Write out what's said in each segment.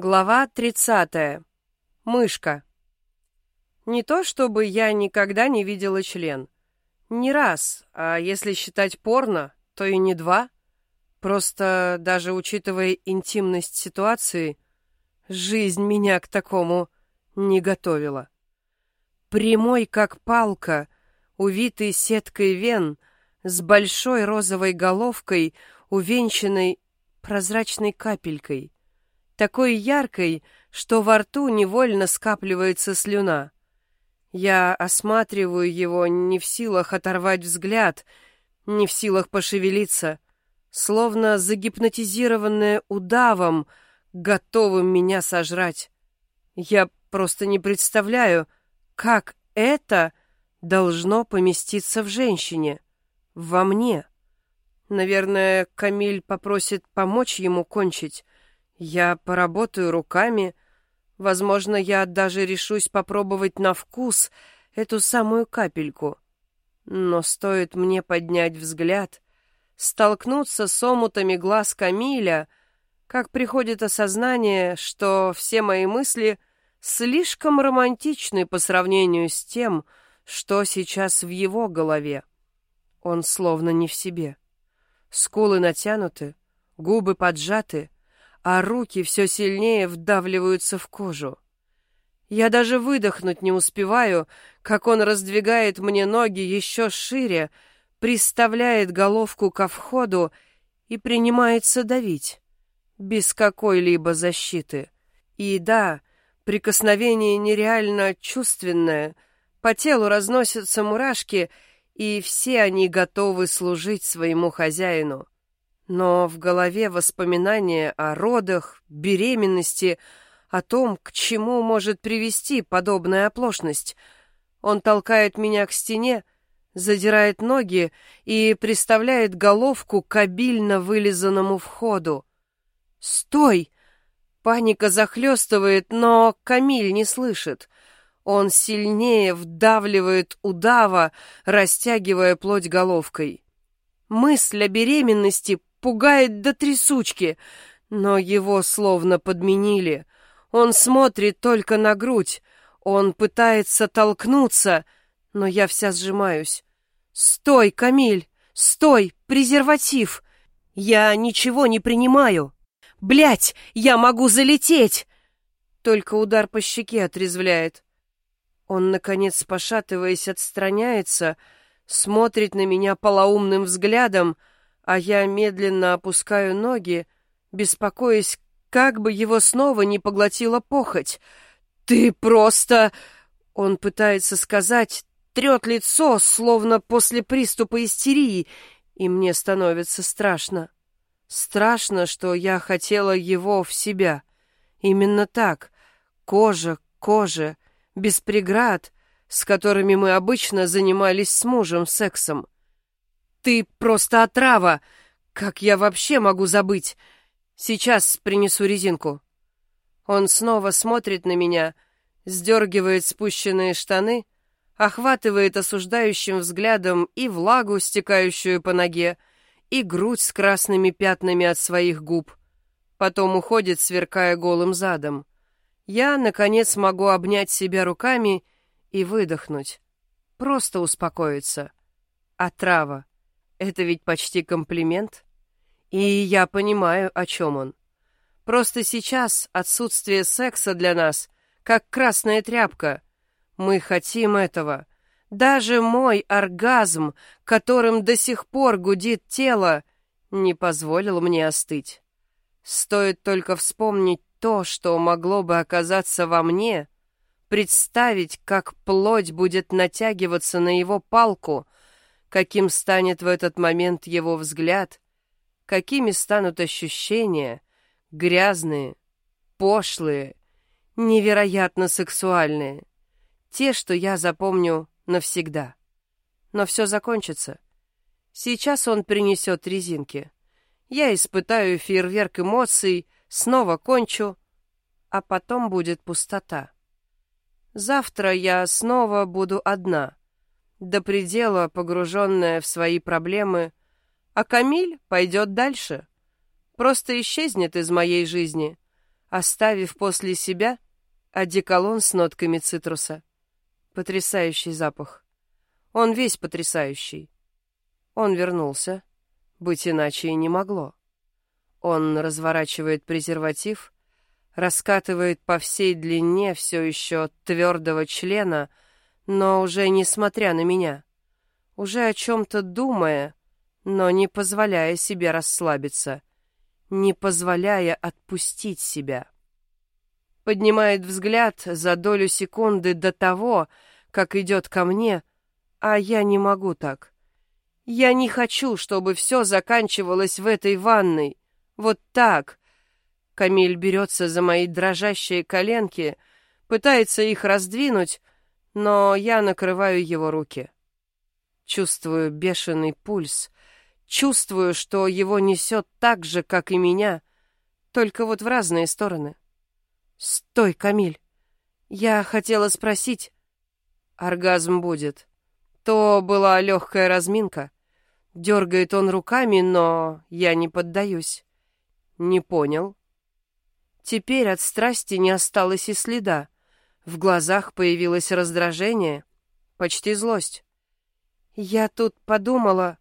Глава 30. Мышка. Не то чтобы я никогда не видела член. Не раз, а если считать порно, то и не два. Просто даже учитывая интимность ситуации, жизнь меня к такому не готовила. Прямой как палка, увитый сеткой вен, с большой розовой головкой, увенчанной прозрачной капелькой — такой яркой, что во рту невольно скапливается слюна. Я осматриваю его, не в силах оторвать взгляд, не в силах пошевелиться, словно загипнотизированная удавом, готовым меня сожрать. Я просто не представляю, как это должно поместиться в женщине, во мне. Наверное, Камиль попросит помочь ему кончить, я поработаю руками. Возможно, я даже решусь попробовать на вкус эту самую капельку. Но стоит мне поднять взгляд, столкнуться с омутами глаз Камиля, как приходит осознание, что все мои мысли слишком романтичны по сравнению с тем, что сейчас в его голове. Он словно не в себе. Скулы натянуты, губы поджаты — а руки все сильнее вдавливаются в кожу. Я даже выдохнуть не успеваю, как он раздвигает мне ноги еще шире, приставляет головку ко входу и принимается давить, без какой-либо защиты. И да, прикосновение нереально чувственное, по телу разносятся мурашки, и все они готовы служить своему хозяину. Но в голове воспоминания о родах, беременности, о том, к чему может привести подобная оплошность. Он толкает меня к стене, задирает ноги и приставляет головку к обильно вылизанному входу. «Стой!» Паника захлестывает, но Камиль не слышит. Он сильнее вдавливает удава, растягивая плоть головкой. Мысль о беременности пугает до трясучки, но его словно подменили. Он смотрит только на грудь, он пытается толкнуться, но я вся сжимаюсь. «Стой, Камиль! Стой! Презерватив! Я ничего не принимаю! Блять, я могу залететь!» Только удар по щеке отрезвляет. Он, наконец, пошатываясь, отстраняется, смотрит на меня полоумным взглядом, а я медленно опускаю ноги, беспокоясь, как бы его снова не поглотила похоть. «Ты просто...» Он пытается сказать, трет лицо, словно после приступа истерии, и мне становится страшно. Страшно, что я хотела его в себя. Именно так. Кожа к коже, без преград, с которыми мы обычно занимались с мужем сексом. Ты просто отрава! Как я вообще могу забыть? Сейчас принесу резинку. Он снова смотрит на меня, сдергивает спущенные штаны, охватывает осуждающим взглядом и влагу, стекающую по ноге, и грудь с красными пятнами от своих губ. Потом уходит, сверкая голым задом. Я, наконец, могу обнять себя руками и выдохнуть. Просто успокоиться. Отрава. Это ведь почти комплимент. И я понимаю, о чем он. Просто сейчас отсутствие секса для нас как красная тряпка. Мы хотим этого. Даже мой оргазм, которым до сих пор гудит тело, не позволил мне остыть. Стоит только вспомнить то, что могло бы оказаться во мне, представить, как плоть будет натягиваться на его палку — каким станет в этот момент его взгляд, какими станут ощущения, грязные, пошлые, невероятно сексуальные, те, что я запомню навсегда. Но все закончится. Сейчас он принесет резинки. Я испытаю фейерверк эмоций, снова кончу, а потом будет пустота. Завтра я снова буду одна — до предела погруженная в свои проблемы, а Камиль пойдет дальше. Просто исчезнет из моей жизни, оставив после себя одеколон с нотками цитруса. Потрясающий запах. Он весь потрясающий. Он вернулся. Быть иначе и не могло. Он разворачивает презерватив, раскатывает по всей длине все еще твердого члена, но уже несмотря на меня, уже о чем-то думая, но не позволяя себе расслабиться, не позволяя отпустить себя. Поднимает взгляд за долю секунды до того, как идет ко мне, а я не могу так. Я не хочу, чтобы все заканчивалось в этой ванной. Вот так. Камиль берется за мои дрожащие коленки, пытается их раздвинуть, но я накрываю его руки. Чувствую бешеный пульс, чувствую, что его несет так же, как и меня, только вот в разные стороны. Стой, Камиль. Я хотела спросить. Оргазм будет. То была легкая разминка. Дергает он руками, но я не поддаюсь. Не понял. Теперь от страсти не осталось и следа. В глазах появилось раздражение, почти злость. Я тут подумала...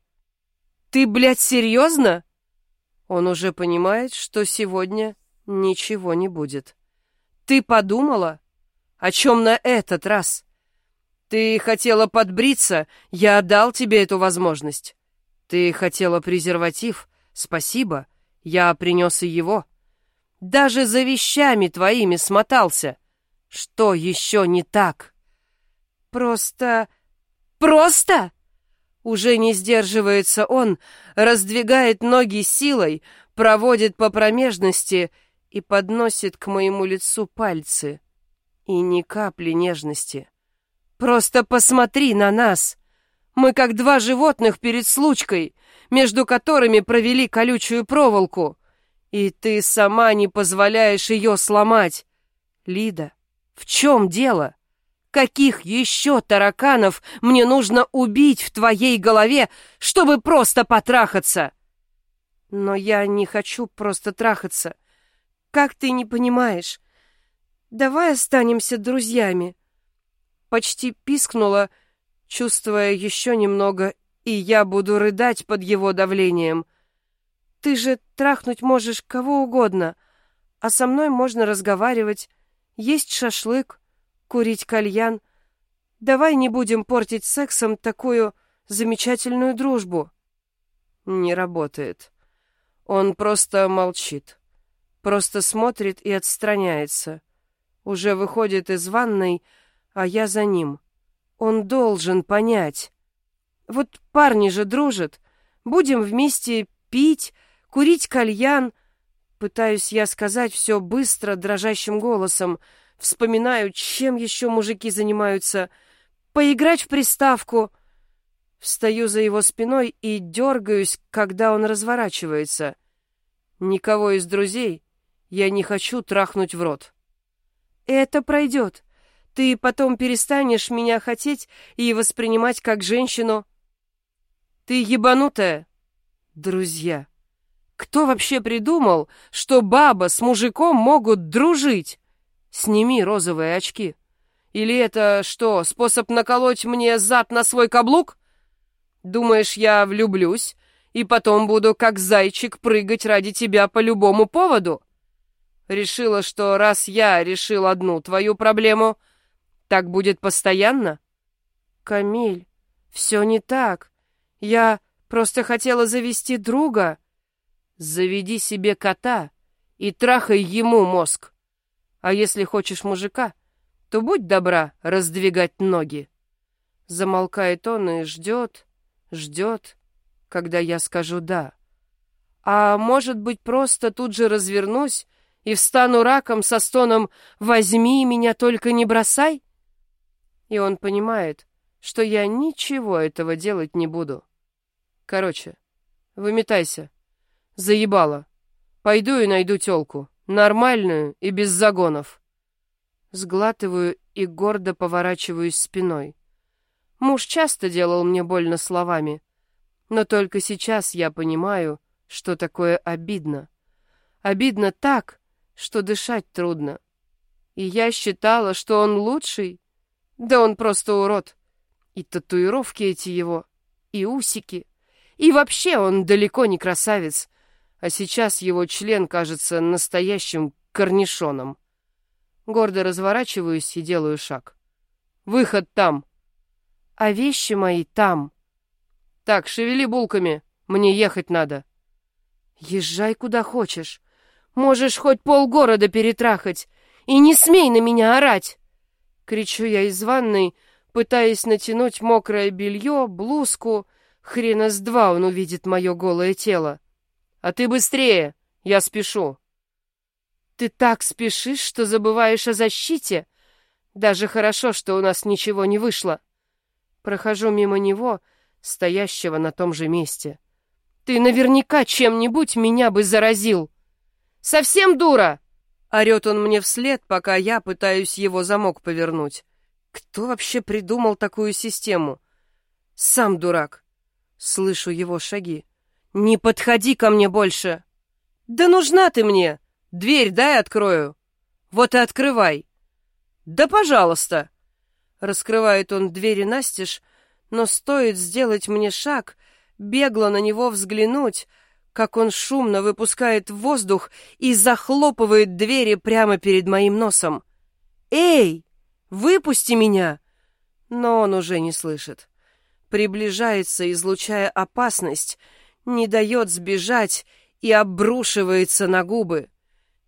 Ты, блядь, серьезно? Он уже понимает, что сегодня ничего не будет. Ты подумала? О чем на этот раз? Ты хотела подбриться, я дал тебе эту возможность. Ты хотела презерватив, спасибо, я принес и его. Даже за вещами твоими смотался. Что еще не так? Просто... Просто? Уже не сдерживается он, раздвигает ноги силой, проводит по промежности и подносит к моему лицу пальцы. И ни капли нежности. Просто посмотри на нас. Мы как два животных перед случкой, между которыми провели колючую проволоку. И ты сама не позволяешь ее сломать. Лида, в чем дело? Каких еще тараканов мне нужно убить в твоей голове, чтобы просто потрахаться? Но я не хочу просто трахаться. Как ты не понимаешь? Давай останемся друзьями. Почти пискнула, чувствуя еще немного, и я буду рыдать под его давлением — ты же трахнуть можешь кого угодно, а со мной можно разговаривать, есть шашлык, курить кальян. Давай не будем портить сексом такую замечательную дружбу. Не работает. Он просто молчит. Просто смотрит и отстраняется. Уже выходит из ванной, а я за ним. Он должен понять. Вот парни же дружат. Будем вместе пить, курить кальян. Пытаюсь я сказать все быстро, дрожащим голосом. Вспоминаю, чем еще мужики занимаются. Поиграть в приставку. Встаю за его спиной и дергаюсь, когда он разворачивается. Никого из друзей я не хочу трахнуть в рот. Это пройдет. Ты потом перестанешь меня хотеть и воспринимать как женщину. Ты ебанутая. Друзья. Кто вообще придумал, что баба с мужиком могут дружить? Сними розовые очки. Или это что, способ наколоть мне зад на свой каблук? Думаешь, я влюблюсь и потом буду как зайчик прыгать ради тебя по любому поводу? Решила, что раз я решил одну твою проблему, так будет постоянно? Камиль, все не так. Я просто хотела завести друга. Заведи себе кота и трахай ему мозг. А если хочешь мужика, то будь добра раздвигать ноги. Замолкает он и ждет, ждет, когда я скажу «да». А может быть, просто тут же развернусь и встану раком со стоном «возьми меня, только не бросай»? И он понимает, что я ничего этого делать не буду. Короче, выметайся. Заебало. Пойду и найду тёлку. Нормальную и без загонов. Сглатываю и гордо поворачиваюсь спиной. Муж часто делал мне больно словами, но только сейчас я понимаю, что такое обидно. Обидно так, что дышать трудно. И я считала, что он лучший. Да он просто урод. И татуировки эти его, и усики. И вообще он далеко не красавец. А сейчас его член кажется настоящим корнишоном. Гордо разворачиваюсь и делаю шаг. Выход там. А вещи мои там. Так, шевели булками, мне ехать надо. Езжай куда хочешь. Можешь хоть полгорода перетрахать. И не смей на меня орать!» Кричу я из ванной, пытаясь натянуть мокрое белье, блузку. Хрена с два он увидит мое голое тело. «А ты быстрее! Я спешу!» «Ты так спешишь, что забываешь о защите? Даже хорошо, что у нас ничего не вышло!» Прохожу мимо него, стоящего на том же месте. «Ты наверняка чем-нибудь меня бы заразил!» «Совсем дура!» Орет он мне вслед, пока я пытаюсь его замок повернуть. Кто вообще придумал такую систему? Сам дурак. Слышу его шаги. Не подходи ко мне больше. Да нужна ты мне. Дверь дай открою. Вот и открывай. Да, пожалуйста. Раскрывает он двери настежь, но стоит сделать мне шаг, бегло на него взглянуть, как он шумно выпускает воздух и захлопывает двери прямо перед моим носом. «Эй, выпусти меня!» Но он уже не слышит. Приближается, излучая опасность, не дает сбежать и обрушивается на губы.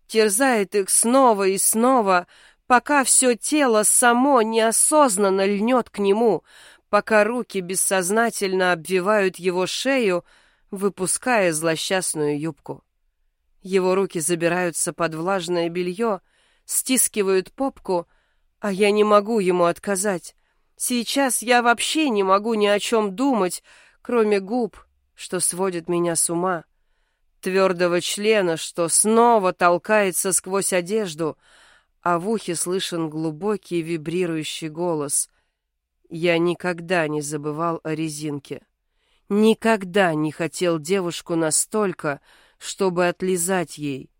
Терзает их снова и снова, пока все тело само неосознанно льнет к нему, пока руки бессознательно обвивают его шею, выпуская злосчастную юбку. Его руки забираются под влажное белье, стискивают попку, а я не могу ему отказать. Сейчас я вообще не могу ни о чем думать, кроме губ, что сводит меня с ума, твердого члена, что снова толкается сквозь одежду, а в ухе слышен глубокий вибрирующий голос. Я никогда не забывал о резинке. Никогда не хотел девушку настолько, чтобы отлизать ей.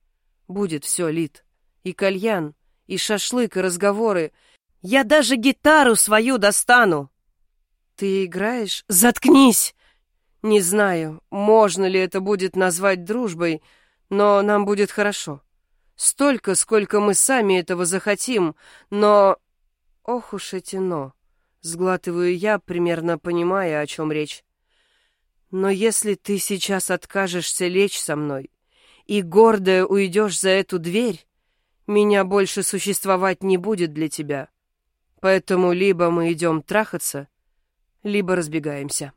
Будет все, Лид. И кальян, и шашлык, и разговоры. Я даже гитару свою достану. Ты играешь? Заткнись! Не знаю, можно ли это будет назвать дружбой, но нам будет хорошо. Столько, сколько мы сами этого захотим, но... Ох уж эти «но». Сглатываю я, примерно понимая, о чем речь. Но если ты сейчас откажешься лечь со мной и гордая уйдешь за эту дверь, меня больше существовать не будет для тебя. Поэтому либо мы идем трахаться, либо разбегаемся.